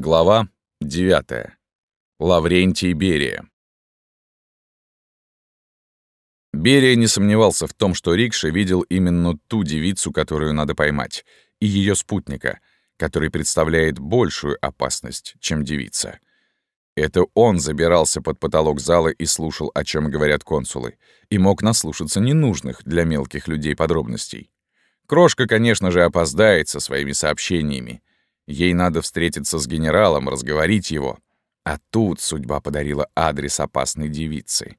Глава 9. Лаврентий Берия. Берия не сомневался в том, что Рикша видел именно ту девицу, которую надо поймать, и ее спутника, который представляет большую опасность, чем девица. Это он забирался под потолок зала и слушал, о чем говорят консулы, и мог наслушаться ненужных для мелких людей подробностей. Крошка, конечно же, опоздает со своими сообщениями, Ей надо встретиться с генералом, разговорить его. А тут судьба подарила адрес опасной девицы.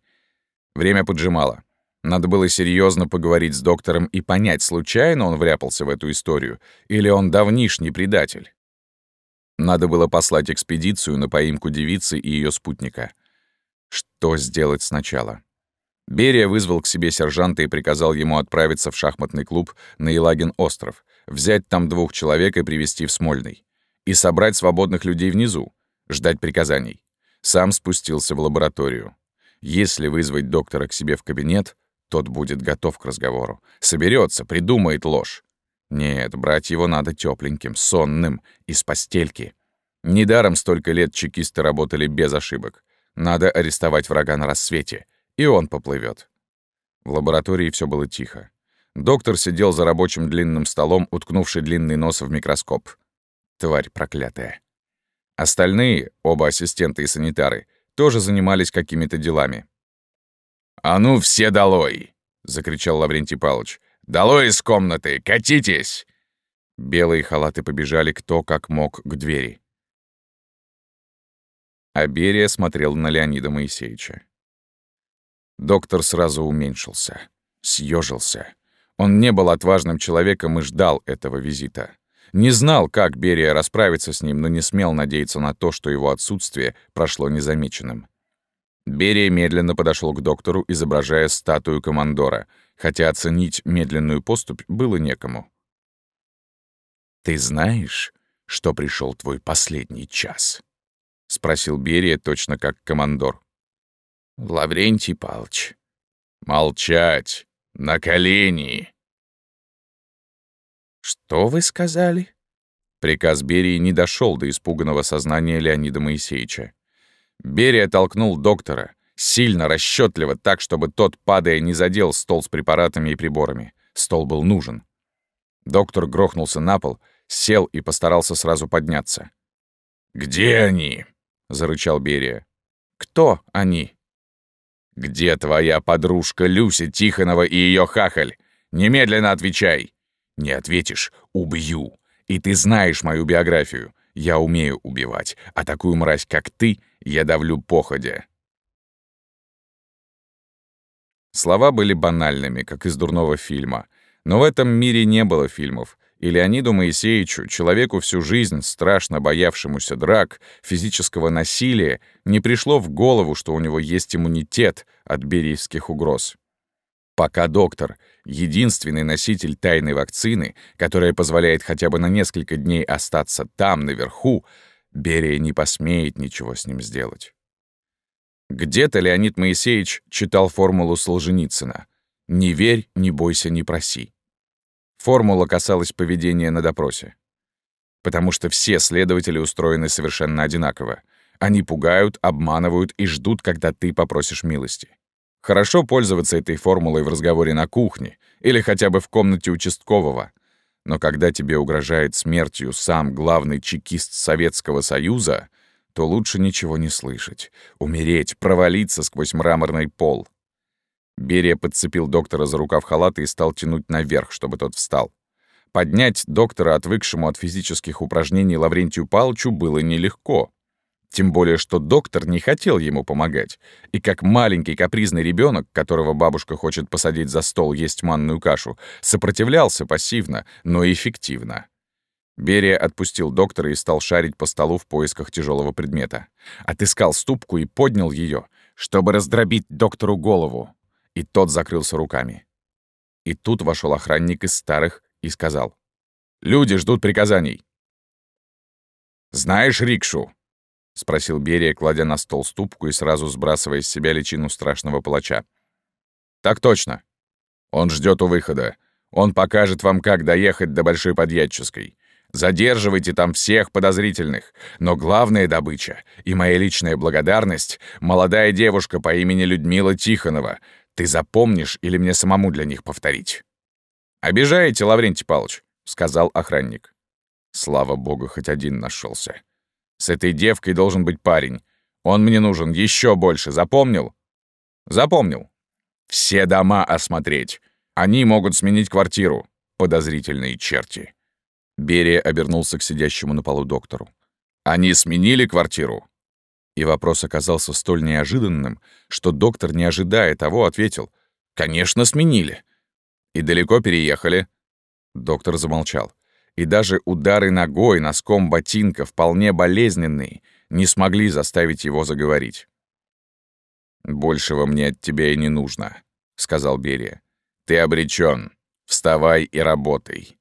Время поджимало. Надо было серьезно поговорить с доктором и понять, случайно он вляпался в эту историю или он давнишний предатель. Надо было послать экспедицию на поимку девицы и ее спутника. Что сделать сначала? Берия вызвал к себе сержанта и приказал ему отправиться в шахматный клуб на Елагин остров, взять там двух человек и привести в Смольный. И собрать свободных людей внизу, ждать приказаний. Сам спустился в лабораторию. Если вызвать доктора к себе в кабинет, тот будет готов к разговору. Соберется, придумает ложь. Нет, брать его надо тепленьким, сонным, из постельки. Недаром столько лет чекисты работали без ошибок. Надо арестовать врага на рассвете, и он поплывет. В лаборатории все было тихо. Доктор сидел за рабочим длинным столом, уткнувший длинный нос в микроскоп. Тварь проклятая. Остальные, оба ассистенты и санитары, тоже занимались какими-то делами. «А ну все долой!» — закричал Лаврентий Павлович. «Долой из комнаты! Катитесь!» Белые халаты побежали кто как мог к двери. А Берия смотрел на Леонида Моисеевича. Доктор сразу уменьшился, съежился. Он не был отважным человеком и ждал этого визита. Не знал, как Берия расправится с ним, но не смел надеяться на то, что его отсутствие прошло незамеченным. Берия медленно подошел к доктору, изображая статую командора, хотя оценить медленную поступь было некому. «Ты знаешь, что пришел твой последний час?» — спросил Берия точно как командор. «Лаврентий Палч». «Молчать! На колени!» «Что вы сказали?» Приказ Берии не дошел до испуганного сознания Леонида Моисеевича. Берия толкнул доктора, сильно, расчетливо, так, чтобы тот, падая, не задел стол с препаратами и приборами. Стол был нужен. Доктор грохнулся на пол, сел и постарался сразу подняться. «Где они?» — зарычал Берия. «Кто они?» «Где твоя подружка Люся Тихонова и ее хахаль? Немедленно отвечай!» «Не ответишь — убью. И ты знаешь мою биографию. Я умею убивать, а такую мразь, как ты, я давлю походя». Слова были банальными, как из дурного фильма. Но в этом мире не было фильмов, и Леониду Моисеевичу, человеку всю жизнь страшно боявшемуся драк, физического насилия, не пришло в голову, что у него есть иммунитет от бериевских угроз. Пока доктор — единственный носитель тайной вакцины, которая позволяет хотя бы на несколько дней остаться там, наверху, Берия не посмеет ничего с ним сделать. Где-то Леонид Моисеевич читал формулу Солженицына «Не верь, не бойся, не проси». Формула касалась поведения на допросе. Потому что все следователи устроены совершенно одинаково. Они пугают, обманывают и ждут, когда ты попросишь милости. Хорошо пользоваться этой формулой в разговоре на кухне или хотя бы в комнате участкового. Но когда тебе угрожает смертью сам главный чекист Советского Союза, то лучше ничего не слышать, умереть, провалиться сквозь мраморный пол. Берия подцепил доктора за рукав халата и стал тянуть наверх, чтобы тот встал. Поднять доктора, отвыкшему от физических упражнений Лаврентию Палчу, было нелегко. Тем более, что доктор не хотел ему помогать. И как маленький капризный ребенок, которого бабушка хочет посадить за стол есть манную кашу, сопротивлялся пассивно, но эффективно. Берия отпустил доктора и стал шарить по столу в поисках тяжелого предмета. Отыскал ступку и поднял ее, чтобы раздробить доктору голову и тот закрылся руками. И тут вошел охранник из старых и сказал. «Люди ждут приказаний». «Знаешь рикшу?» — спросил Берия, кладя на стол ступку и сразу сбрасывая с себя личину страшного палача. «Так точно. Он ждет у выхода. Он покажет вам, как доехать до Большой Подъядческой. Задерживайте там всех подозрительных. Но главная добыча и моя личная благодарность — молодая девушка по имени Людмила Тихонова. Ты запомнишь или мне самому для них повторить?» «Обижаете, Лаврентий Павлович», — сказал охранник. Слава богу, хоть один нашелся. С этой девкой должен быть парень. Он мне нужен еще больше, запомнил? Запомнил. Все дома осмотреть. Они могут сменить квартиру. Подозрительные черти. Берия обернулся к сидящему на полу доктору. «Они сменили квартиру?» И вопрос оказался столь неожиданным, что доктор, не ожидая того, ответил. «Конечно, сменили». «И далеко переехали?» Доктор замолчал. И даже удары ногой носком ботинка, вполне болезненные, не смогли заставить его заговорить. «Большего мне от тебя и не нужно», — сказал Берия. «Ты обречен. Вставай и работай».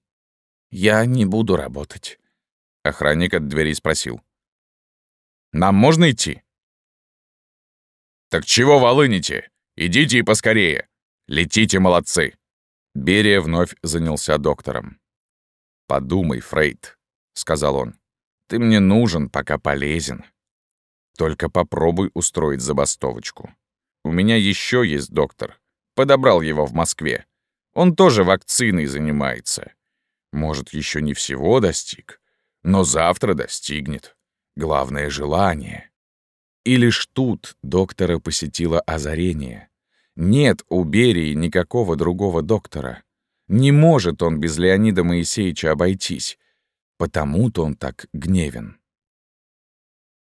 «Я не буду работать», — охранник от двери спросил. «Нам можно идти?» «Так чего волыните? Идите и поскорее. Летите, молодцы!» Берия вновь занялся доктором. «Подумай, Фрейд», — сказал он. «Ты мне нужен, пока полезен. Только попробуй устроить забастовочку. У меня еще есть доктор. Подобрал его в Москве. Он тоже вакциной занимается. Может, еще не всего достиг, но завтра достигнет. Главное — желание. И лишь тут доктора посетило озарение. Нет у Берии никакого другого доктора. Не может он без Леонида Моисеевича обойтись. Потому-то он так гневен.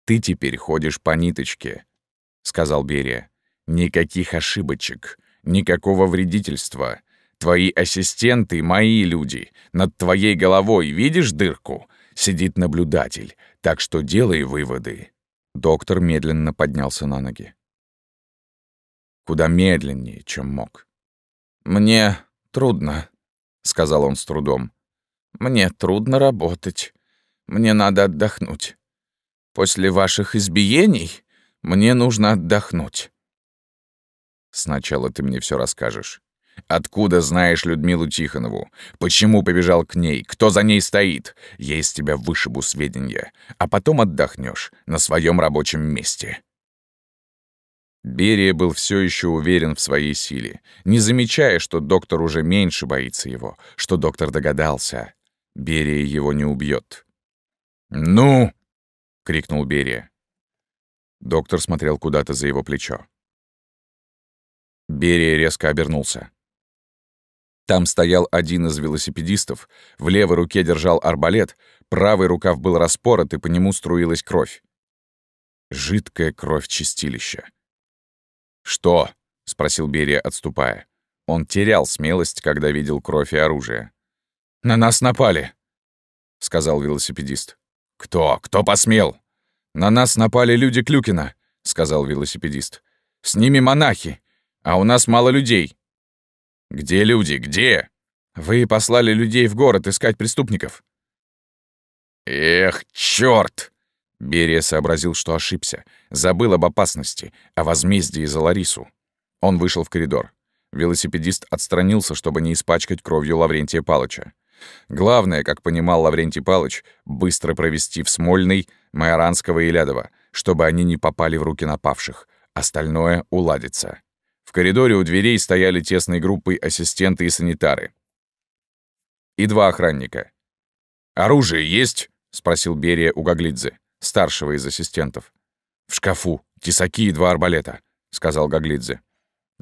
«Ты теперь ходишь по ниточке», — сказал Берия. «Никаких ошибочек, никакого вредительства. Твои ассистенты — мои люди. Над твоей головой видишь дырку? Сидит наблюдатель. Так что делай выводы». Доктор медленно поднялся на ноги. Куда медленнее, чем мог. «Мне трудно», — сказал он с трудом. «Мне трудно работать. Мне надо отдохнуть. После ваших избиений мне нужно отдохнуть». «Сначала ты мне все расскажешь. Откуда знаешь Людмилу Тихонову? Почему побежал к ней? Кто за ней стоит? Я из тебя вышибу сведения, а потом отдохнешь на своем рабочем месте». Берия был все еще уверен в своей силе, не замечая, что доктор уже меньше боится его, что доктор догадался. Берия его не убьет. «Ну!» — крикнул Берия. Доктор смотрел куда-то за его плечо. Берия резко обернулся. Там стоял один из велосипедистов, в левой руке держал арбалет, правый рукав был распорот, и по нему струилась кровь. Жидкая кровь чистилища. «Что?» — спросил Берия, отступая. Он терял смелость, когда видел кровь и оружие. «На нас напали», — сказал велосипедист. «Кто? Кто посмел?» «На нас напали люди Клюкина», — сказал велосипедист. «С ними монахи, а у нас мало людей. «Где люди? Где?» «Вы послали людей в город искать преступников». «Эх, чёрт!» Берия сообразил, что ошибся. Забыл об опасности, о возмездии за Ларису. Он вышел в коридор. Велосипедист отстранился, чтобы не испачкать кровью Лаврентия Палыча. Главное, как понимал Лаврентий Палыч, быстро провести в Смольный, Майоранского и Лядова, чтобы они не попали в руки напавших. Остальное уладится. В коридоре у дверей стояли тесной группой ассистенты и санитары. И два охранника. «Оружие есть?» — спросил Берия у Гаглидзе, старшего из ассистентов. «В шкафу. Тесаки и два арбалета», — сказал Гаглидзе.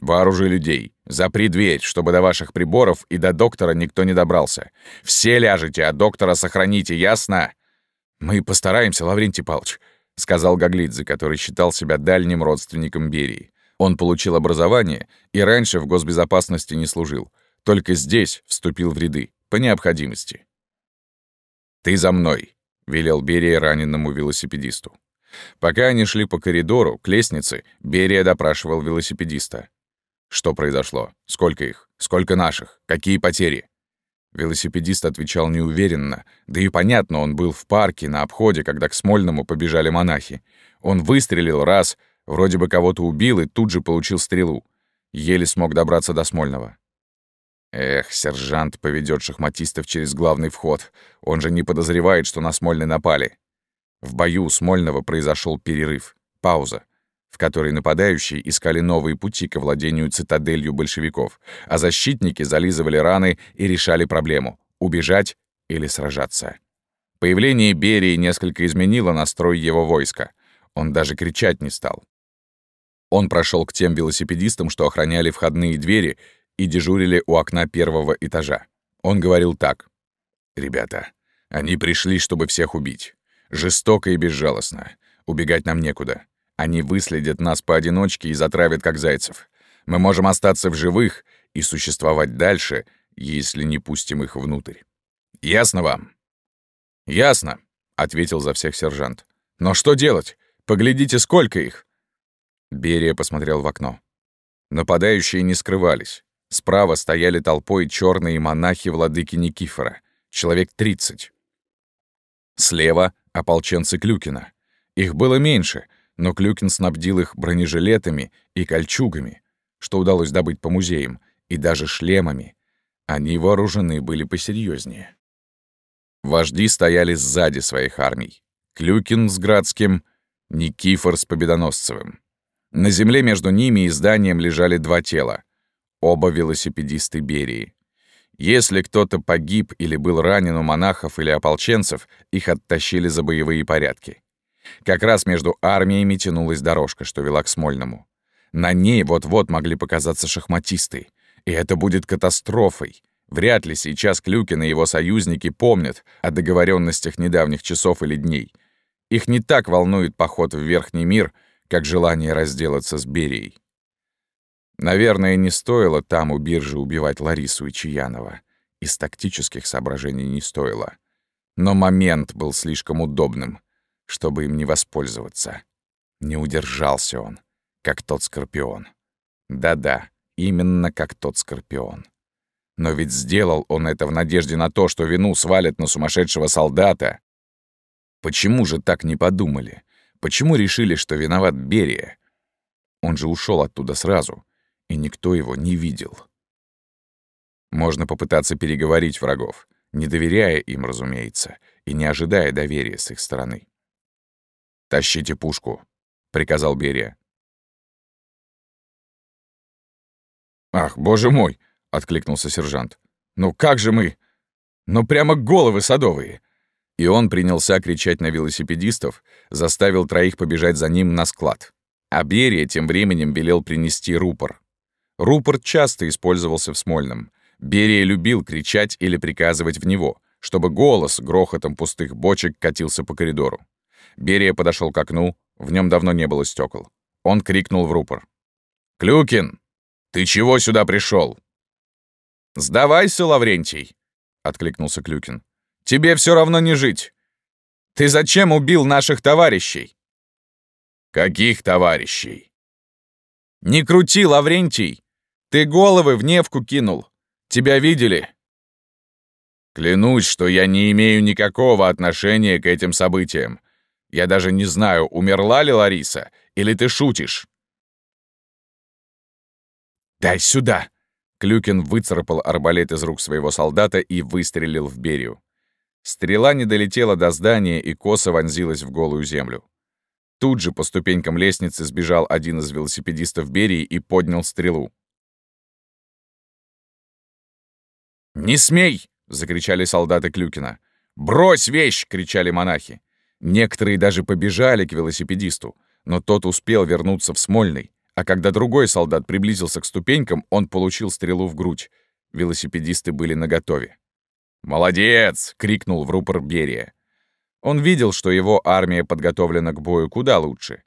«Вооружи людей. Запри дверь, чтобы до ваших приборов и до доктора никто не добрался. Все ляжете, а доктора сохраните, ясно?» «Мы постараемся, Лаврентий Павлович», — сказал Гаглидзе, который считал себя дальним родственником Берии. Он получил образование и раньше в госбезопасности не служил. Только здесь вступил в ряды, по необходимости. «Ты за мной», — велел Берия раненому велосипедисту. Пока они шли по коридору, к лестнице, Берия допрашивал велосипедиста. «Что произошло? Сколько их? Сколько наших? Какие потери?» Велосипедист отвечал неуверенно, да и понятно, он был в парке на обходе, когда к Смольному побежали монахи. Он выстрелил раз, Вроде бы кого-то убил и тут же получил стрелу. Еле смог добраться до Смольного. Эх, сержант поведет шахматистов через главный вход. Он же не подозревает, что на Смольный напали. В бою у Смольного произошел перерыв, пауза, в которой нападающие искали новые пути к владению цитаделью большевиков, а защитники зализывали раны и решали проблему — убежать или сражаться. Появление Берии несколько изменило настрой его войска. Он даже кричать не стал. Он прошел к тем велосипедистам, что охраняли входные двери и дежурили у окна первого этажа. Он говорил так. «Ребята, они пришли, чтобы всех убить. Жестоко и безжалостно. Убегать нам некуда. Они выследят нас поодиночке и затравят, как зайцев. Мы можем остаться в живых и существовать дальше, если не пустим их внутрь. Ясно вам?» «Ясно», — ответил за всех сержант. «Но что делать? Поглядите, сколько их!» Берия посмотрел в окно. Нападающие не скрывались. Справа стояли толпой черные монахи владыки Никифора, человек 30. Слева — ополченцы Клюкина. Их было меньше, но Клюкин снабдил их бронежилетами и кольчугами, что удалось добыть по музеям, и даже шлемами. Они вооружены были посерьезнее. Вожди стояли сзади своих армий. Клюкин с Градским, Никифор с Победоносцевым. На земле между ними и зданием лежали два тела. Оба велосипедисты Берии. Если кто-то погиб или был ранен у монахов или ополченцев, их оттащили за боевые порядки. Как раз между армиями тянулась дорожка, что вела к Смольному. На ней вот-вот могли показаться шахматисты. И это будет катастрофой. Вряд ли сейчас Клюкин и его союзники помнят о договоренностях недавних часов или дней. Их не так волнует поход в Верхний мир — как желание разделаться с Берией. Наверное, не стоило там у биржи убивать Ларису и Чаянова. Из тактических соображений не стоило. Но момент был слишком удобным, чтобы им не воспользоваться. Не удержался он, как тот Скорпион. Да-да, именно как тот Скорпион. Но ведь сделал он это в надежде на то, что вину свалят на сумасшедшего солдата. Почему же так не подумали? Почему решили, что виноват Берия? Он же ушел оттуда сразу, и никто его не видел. Можно попытаться переговорить врагов, не доверяя им, разумеется, и не ожидая доверия с их стороны. «Тащите пушку», — приказал Берия. «Ах, боже мой!» — откликнулся сержант. «Ну как же мы? Ну прямо головы садовые! И он принялся кричать на велосипедистов, заставил троих побежать за ним на склад. А Берия тем временем велел принести рупор. Рупор часто использовался в Смольном. Берия любил кричать или приказывать в него, чтобы голос грохотом пустых бочек катился по коридору. Берия подошел к окну, в нем давно не было стекол. Он крикнул в рупор. «Клюкин, ты чего сюда пришел? «Сдавайся, Лаврентий!» — откликнулся Клюкин. Тебе все равно не жить. Ты зачем убил наших товарищей?» «Каких товарищей?» «Не крути, Лаврентий! Ты головы в Невку кинул. Тебя видели?» «Клянусь, что я не имею никакого отношения к этим событиям. Я даже не знаю, умерла ли Лариса, или ты шутишь?» «Дай сюда!» Клюкин выцарапал арбалет из рук своего солдата и выстрелил в Берию. Стрела не долетела до здания и косо вонзилась в голую землю. Тут же по ступенькам лестницы сбежал один из велосипедистов Берии и поднял стрелу. «Не смей!» — закричали солдаты Клюкина. «Брось вещь!» — кричали монахи. Некоторые даже побежали к велосипедисту, но тот успел вернуться в Смольный, а когда другой солдат приблизился к ступенькам, он получил стрелу в грудь. Велосипедисты были наготове. «Молодец!» — крикнул в рупор Берия. Он видел, что его армия подготовлена к бою куда лучше.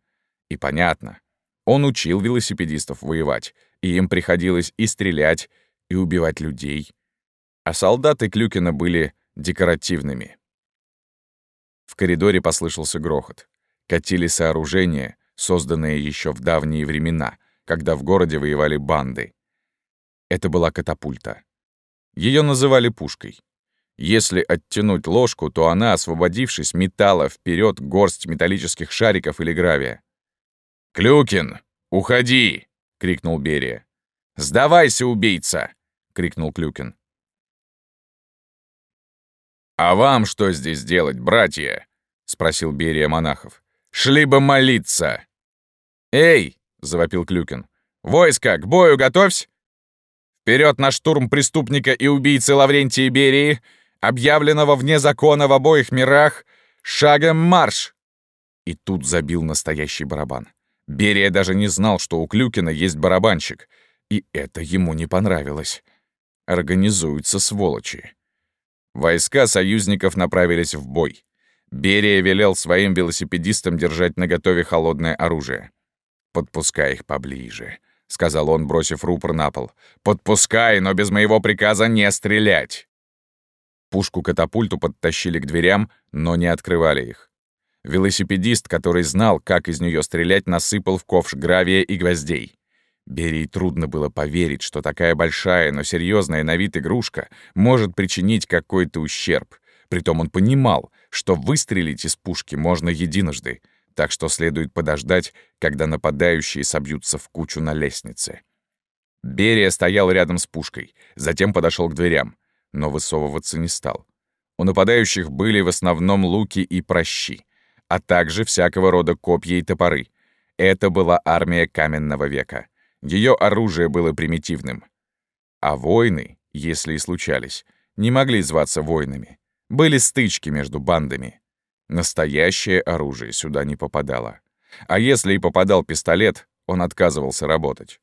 И понятно. Он учил велосипедистов воевать, и им приходилось и стрелять, и убивать людей. А солдаты Клюкина были декоративными. В коридоре послышался грохот. Катили сооружения, созданные еще в давние времена, когда в городе воевали банды. Это была катапульта. Ее называли пушкой. Если оттянуть ложку, то она, освободившись, метала вперед горсть металлических шариков или гравия. «Клюкин, уходи!» — крикнул Берия. «Сдавайся, убийца!» —— крикнул Клюкин. «А вам что здесь делать, братья?» — спросил Берия монахов. «Шли бы молиться!» «Эй!» — завопил Клюкин. «Войско, к бою готовься! Вперед на штурм преступника и убийцы Лаврентия Берии, объявленного вне закона в обоих мирах, шагом марш!» И тут забил настоящий барабан. Берия даже не знал, что у Клюкина есть барабанщик, и это ему не понравилось. Организуются сволочи. Войска союзников направились в бой. Берия велел своим велосипедистам держать наготове холодное оружие. «Подпускай их поближе», — сказал он, бросив рупор на пол. «Подпускай, но без моего приказа не стрелять!» Пушку-катапульту подтащили к дверям, но не открывали их. Велосипедист, который знал, как из нее стрелять, насыпал в ковш гравия и гвоздей. Берии трудно было поверить, что такая большая, но серьезная на вид игрушка может причинить какой-то ущерб. Притом он понимал, что выстрелить из пушки можно единожды, так что следует подождать, когда нападающие собьются в кучу на лестнице. Берия стоял рядом с пушкой, затем подошел к дверям, но высовываться не стал. У нападающих были в основном луки и прощи а также всякого рода копья и топоры. Это была армия каменного века. Ее оружие было примитивным. А войны, если и случались, не могли зваться войнами. Были стычки между бандами. Настоящее оружие сюда не попадало. А если и попадал пистолет, он отказывался работать.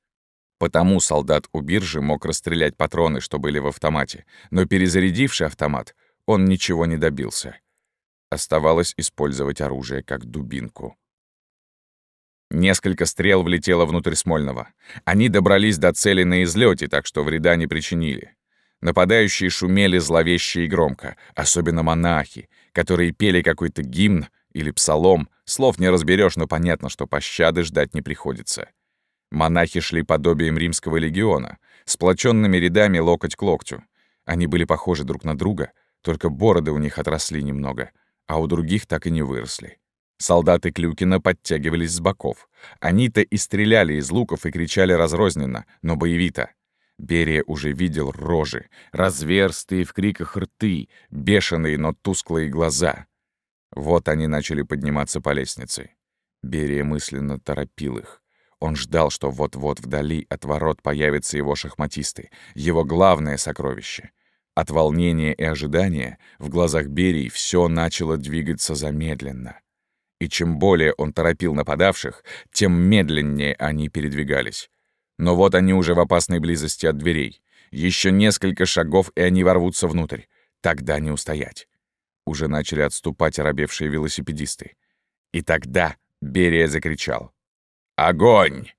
Потому солдат у биржи мог расстрелять патроны, что были в автомате, но перезарядивший автомат, он ничего не добился. Оставалось использовать оружие как дубинку. Несколько стрел влетело внутрь Смольного. Они добрались до цели на излете, так что вреда не причинили. Нападающие шумели зловеще и громко, особенно монахи, которые пели какой-то гимн или псалом. Слов не разберешь, но понятно, что пощады ждать не приходится. Монахи шли подобием римского легиона, сплоченными рядами локоть к локтю. Они были похожи друг на друга, только бороды у них отросли немного — а у других так и не выросли. Солдаты Клюкина подтягивались с боков. Они-то и стреляли из луков и кричали разрозненно, но боевито. Берия уже видел рожи, разверстые в криках рты, бешеные, но тусклые глаза. Вот они начали подниматься по лестнице. Берия мысленно торопил их. Он ждал, что вот-вот вдали от ворот появятся его шахматисты, его главное сокровище. От волнения и ожидания в глазах Берии все начало двигаться замедленно. И чем более он торопил нападавших, тем медленнее они передвигались. Но вот они уже в опасной близости от дверей. Еще несколько шагов, и они ворвутся внутрь. Тогда не устоять. Уже начали отступать оробевшие велосипедисты. И тогда Берия закричал. «Огонь!»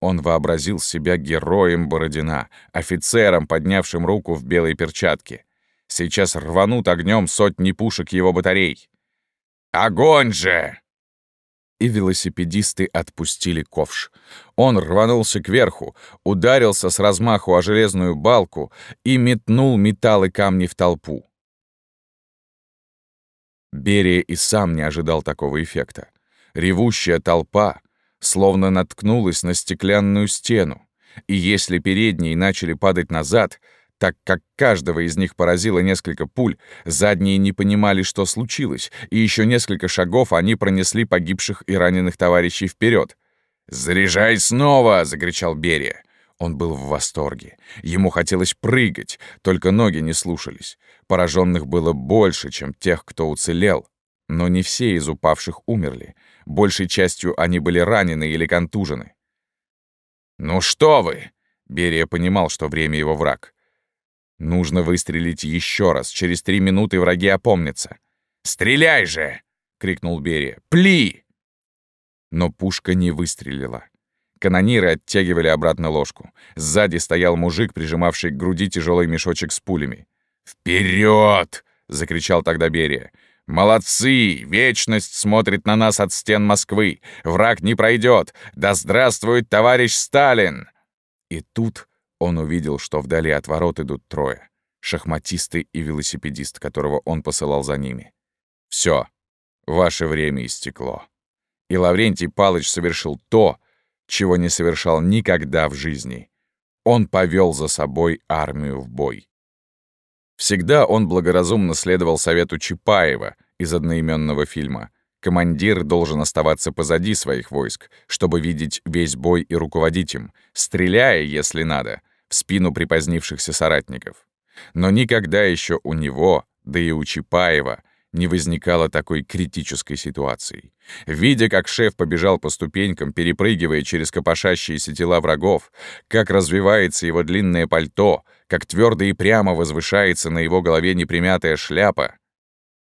Он вообразил себя героем Бородина, офицером, поднявшим руку в белой перчатке. Сейчас рванут огнем сотни пушек его батарей. «Огонь же!» И велосипедисты отпустили ковш. Он рванулся кверху, ударился с размаху о железную балку и метнул металл и камни в толпу. Берия и сам не ожидал такого эффекта. Ревущая толпа, словно наткнулась на стеклянную стену, и если передние начали падать назад, так как каждого из них поразило несколько пуль, задние не понимали, что случилось, и еще несколько шагов они пронесли погибших и раненых товарищей вперед. «Заряжай снова!» — закричал Берия. Он был в восторге. Ему хотелось прыгать, только ноги не слушались. Пораженных было больше, чем тех, кто уцелел. Но не все из упавших умерли. Большей частью они были ранены или контужены. «Ну что вы!» Берия понимал, что время его враг. «Нужно выстрелить еще раз. Через три минуты враги опомнятся». «Стреляй же!» — крикнул Берия. «Пли!» Но пушка не выстрелила. Канониры оттягивали обратно ложку. Сзади стоял мужик, прижимавший к груди тяжелый мешочек с пулями. «Вперед!» — закричал тогда Берия. «Молодцы! Вечность смотрит на нас от стен Москвы! Враг не пройдет! Да здравствует товарищ Сталин!» И тут он увидел, что вдали от ворот идут трое. Шахматисты и велосипедист, которого он посылал за ними. Все, ваше время истекло. И Лаврентий Палыч совершил то, чего не совершал никогда в жизни. Он повел за собой армию в бой. Всегда он благоразумно следовал совету Чапаева из одноименного фильма. Командир должен оставаться позади своих войск, чтобы видеть весь бой и руководить им, стреляя, если надо, в спину припозднившихся соратников. Но никогда еще у него, да и у Чапаева, не возникало такой критической ситуации. Видя, как шеф побежал по ступенькам, перепрыгивая через копошащиеся тела врагов, как развивается его длинное пальто, как твердо и прямо возвышается на его голове непримятая шляпа,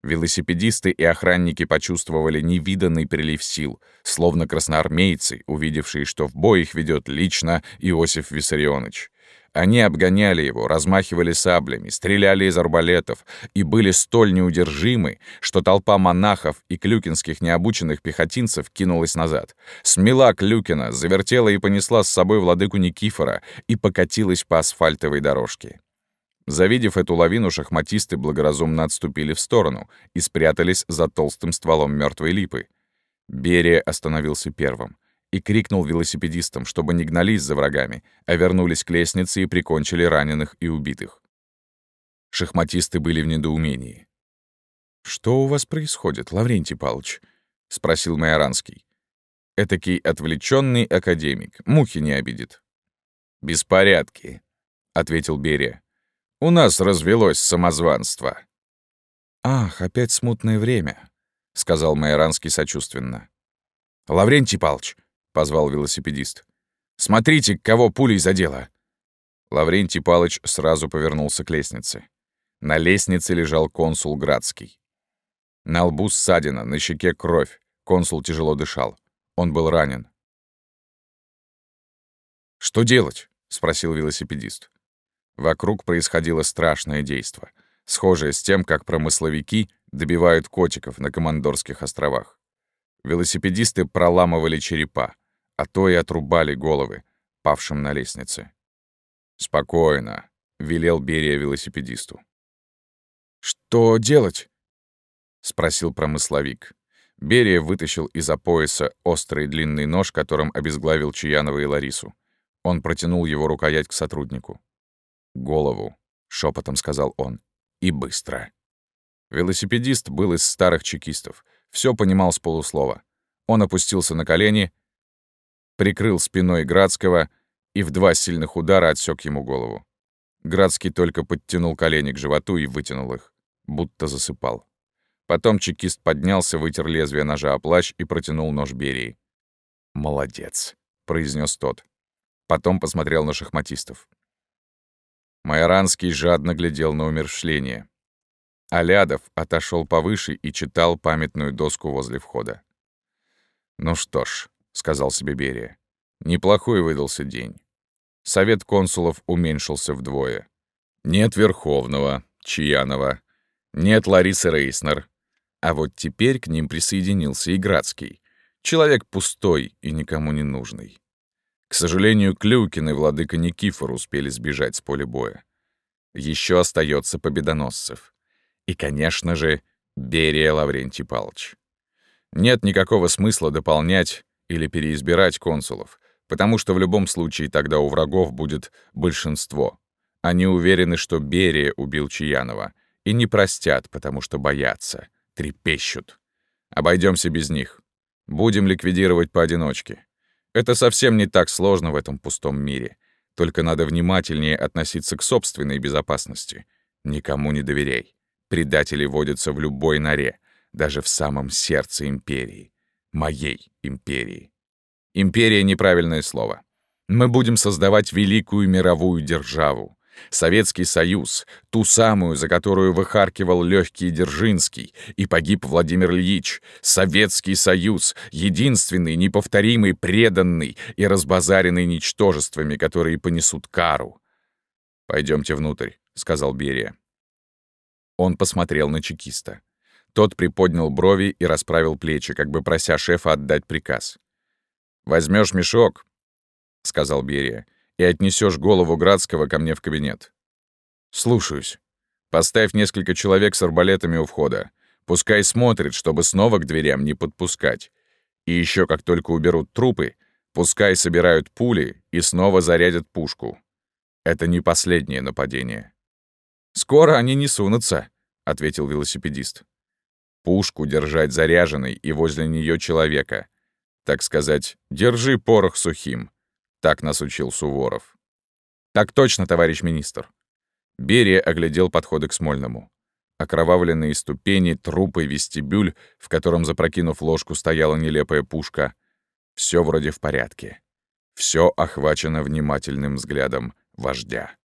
велосипедисты и охранники почувствовали невиданный прилив сил, словно красноармейцы, увидевшие, что в бой их ведет лично Иосиф Виссарионович. Они обгоняли его, размахивали саблями, стреляли из арбалетов и были столь неудержимы, что толпа монахов и клюкинских необученных пехотинцев кинулась назад. Смела Клюкина, завертела и понесла с собой владыку Никифора и покатилась по асфальтовой дорожке. Завидев эту лавину, шахматисты благоразумно отступили в сторону и спрятались за толстым стволом мертвой липы. Берия остановился первым и крикнул велосипедистам, чтобы не гнались за врагами, а вернулись к лестнице и прикончили раненых и убитых. Шахматисты были в недоумении. «Что у вас происходит, Лаврентий Павлович?» — спросил Майоранский. Этакий отвлеченный академик, мухи не обидит. «Беспорядки», — ответил Берия. «У нас развелось самозванство». «Ах, опять смутное время», — сказал Майоранский сочувственно. «Лаврентий Павлович, позвал велосипедист. «Смотрите, кого пулей задело!» Лаврентий Палыч сразу повернулся к лестнице. На лестнице лежал консул Градский. На лбу ссадина, на щеке кровь. Консул тяжело дышал. Он был ранен. «Что делать?» — спросил велосипедист. Вокруг происходило страшное действо, схожее с тем, как промысловики добивают котиков на Командорских островах. Велосипедисты проламывали черепа, а то и отрубали головы павшим на лестнице. «Спокойно», — велел Берия велосипедисту. «Что делать?» — спросил промысловик. Берия вытащил из-за пояса острый длинный нож, которым обезглавил Чаянова и Ларису. Он протянул его рукоять к сотруднику. «Голову», — шепотом сказал он, — «и быстро». Велосипедист был из старых чекистов, все понимал с полуслова. Он опустился на колени, прикрыл спиной Градского и в два сильных удара отсек ему голову. Градский только подтянул колени к животу и вытянул их, будто засыпал. Потом чекист поднялся, вытер лезвие ножа о плащ и протянул нож Берии. «Молодец», — произнес тот. Потом посмотрел на шахматистов. Майоранский жадно глядел на умершление. Алядов отошел повыше и читал памятную доску возле входа. «Ну что ж», сказал себе Берия. Неплохой выдался день. Совет консулов уменьшился вдвое. Нет Верховного, Чаянова, нет Ларисы Рейснер. А вот теперь к ним присоединился и Градский. Человек пустой и никому не нужный. К сожалению, Клюкин и владыка Никифор успели сбежать с поля боя. Еще остается Победоносцев. И, конечно же, Берия Лаврентий Павлович. Нет никакого смысла дополнять или переизбирать консулов, потому что в любом случае тогда у врагов будет большинство. Они уверены, что Берия убил Чаянова, и не простят, потому что боятся, трепещут. Обойдемся без них. Будем ликвидировать поодиночке. Это совсем не так сложно в этом пустом мире. Только надо внимательнее относиться к собственной безопасности. Никому не доверяй. Предатели водятся в любой норе, даже в самом сердце империи моей империи. Империя — неправильное слово. Мы будем создавать великую мировую державу. Советский Союз, ту самую, за которую выхаркивал легкий Держинский и погиб Владимир Ильич. Советский Союз, единственный, неповторимый, преданный и разбазаренный ничтожествами, которые понесут кару. Пойдемте внутрь», — сказал Берия. Он посмотрел на чекиста. Тот приподнял брови и расправил плечи, как бы прося шефа отдать приказ. Возьмешь мешок», — сказал Берия, «и отнесешь голову Градского ко мне в кабинет». «Слушаюсь. Поставь несколько человек с арбалетами у входа. Пускай смотрит, чтобы снова к дверям не подпускать. И еще, как только уберут трупы, пускай собирают пули и снова зарядят пушку. Это не последнее нападение. «Скоро они не сунутся», — ответил велосипедист. «Пушку держать заряженной и возле нее человека. Так сказать, держи порох сухим», — так нас учил Суворов. «Так точно, товарищ министр». Берия оглядел подходы к Смольному. Окровавленные ступени, трупы, вестибюль, в котором, запрокинув ложку, стояла нелепая пушка. Все вроде в порядке. Все охвачено внимательным взглядом вождя.